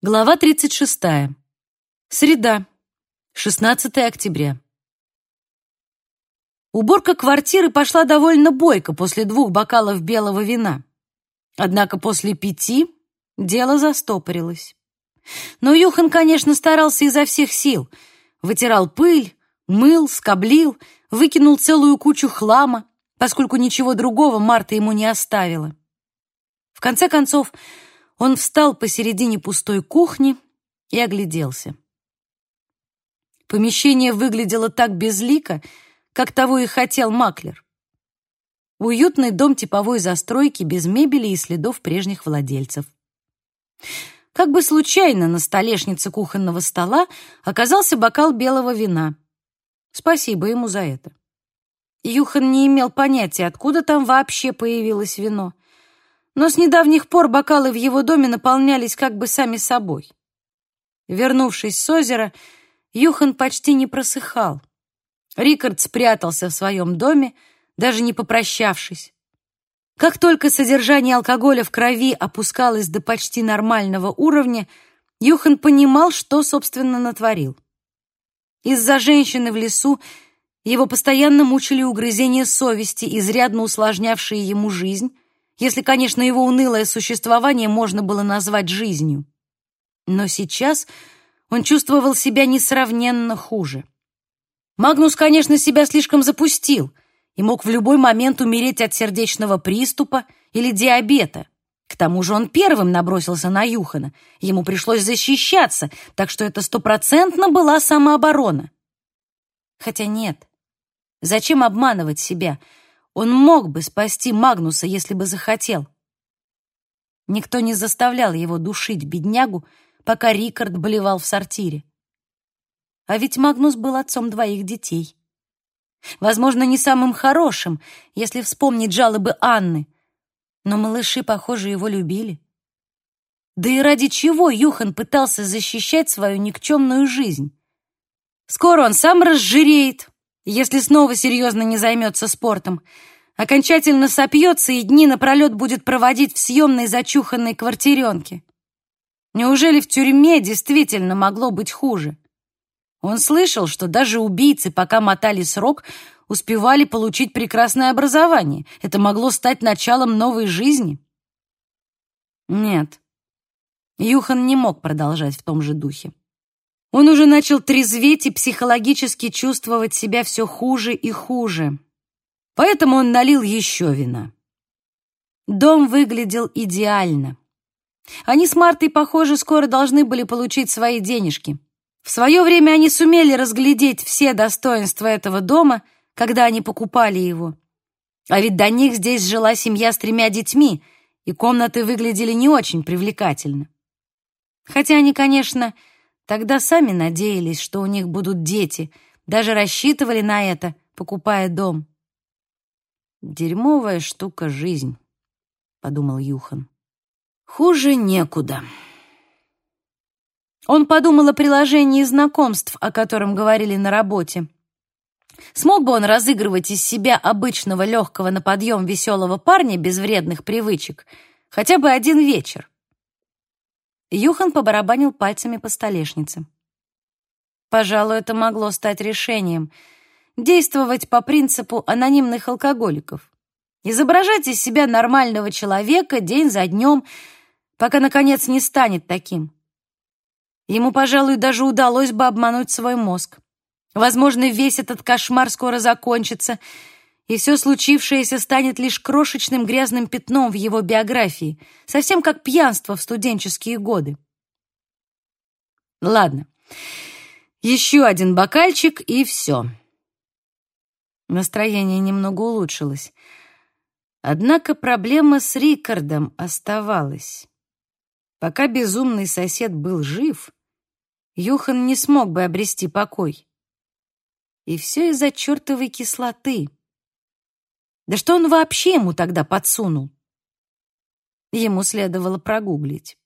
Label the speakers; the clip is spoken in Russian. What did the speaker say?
Speaker 1: Глава 36. Среда, 16 октября. Уборка квартиры пошла довольно бойко после двух бокалов белого вина. Однако после пяти дело застопорилось. Но Юхан, конечно, старался изо всех сил. Вытирал пыль, мыл, скоблил, выкинул целую кучу хлама, поскольку ничего другого Марта ему не оставила. В конце концов, он встал посередине пустой кухни и огляделся. Помещение выглядело так безлико, как того и хотел маклер. Уютный дом типовой застройки без мебели и следов прежних владельцев. Как бы случайно на столешнице кухонного стола оказался бокал белого вина. Спасибо ему за это. Юхан не имел понятия, откуда там вообще появилось вино но с недавних пор бокалы в его доме наполнялись как бы сами собой. Вернувшись с озера, Юхан почти не просыхал. Рикард спрятался в своем доме, даже не попрощавшись. Как только содержание алкоголя в крови опускалось до почти нормального уровня, Юхан понимал, что, собственно, натворил. Из-за женщины в лесу его постоянно мучили угрызения совести, изрядно усложнявшие ему жизнь, если, конечно, его унылое существование можно было назвать жизнью. Но сейчас он чувствовал себя несравненно хуже. Магнус, конечно, себя слишком запустил и мог в любой момент умереть от сердечного приступа или диабета. К тому же он первым набросился на Юхана. Ему пришлось защищаться, так что это стопроцентно была самооборона. Хотя нет. Зачем обманывать себя? Он мог бы спасти Магнуса, если бы захотел. Никто не заставлял его душить беднягу, пока Рикард болевал в сортире. А ведь Магнус был отцом двоих детей. Возможно, не самым хорошим, если вспомнить жалобы Анны, но малыши, похоже, его любили. Да и ради чего Юхан пытался защищать свою никчемную жизнь? Скоро он сам разжиреет, если снова серьезно не займется спортом, окончательно сопьется и дни напролет будет проводить в съемной зачуханной квартиренке. Неужели в тюрьме действительно могло быть хуже? Он слышал, что даже убийцы, пока мотали срок, успевали получить прекрасное образование. Это могло стать началом новой жизни. Нет, Юхан не мог продолжать в том же духе. Он уже начал трезветь и психологически чувствовать себя все хуже и хуже. Поэтому он налил еще вина. Дом выглядел идеально. Они с Мартой, похоже, скоро должны были получить свои денежки. В свое время они сумели разглядеть все достоинства этого дома, когда они покупали его. А ведь до них здесь жила семья с тремя детьми, и комнаты выглядели не очень привлекательно. Хотя они, конечно, Тогда сами надеялись, что у них будут дети, даже рассчитывали на это, покупая дом. «Дерьмовая штука жизнь», — подумал Юхан. «Хуже некуда». Он подумал о приложении знакомств, о котором говорили на работе. Смог бы он разыгрывать из себя обычного легкого на подъем веселого парня без вредных привычек хотя бы один вечер? Юхан побарабанил пальцами по столешнице. Пожалуй, это могло стать решением. Действовать по принципу анонимных алкоголиков. Изображать из себя нормального человека день за днем, пока, наконец, не станет таким. Ему, пожалуй, даже удалось бы обмануть свой мозг. Возможно, весь этот кошмар скоро закончится — и все случившееся станет лишь крошечным грязным пятном в его биографии, совсем как пьянство в студенческие годы. Ладно, еще один бокальчик, и все. Настроение немного улучшилось. Однако проблема с Рикардом оставалась. Пока безумный сосед был жив, Юхан не смог бы обрести покой. И все из-за чертовой кислоты. Да что он вообще ему тогда подсунул? Ему следовало прогуглить.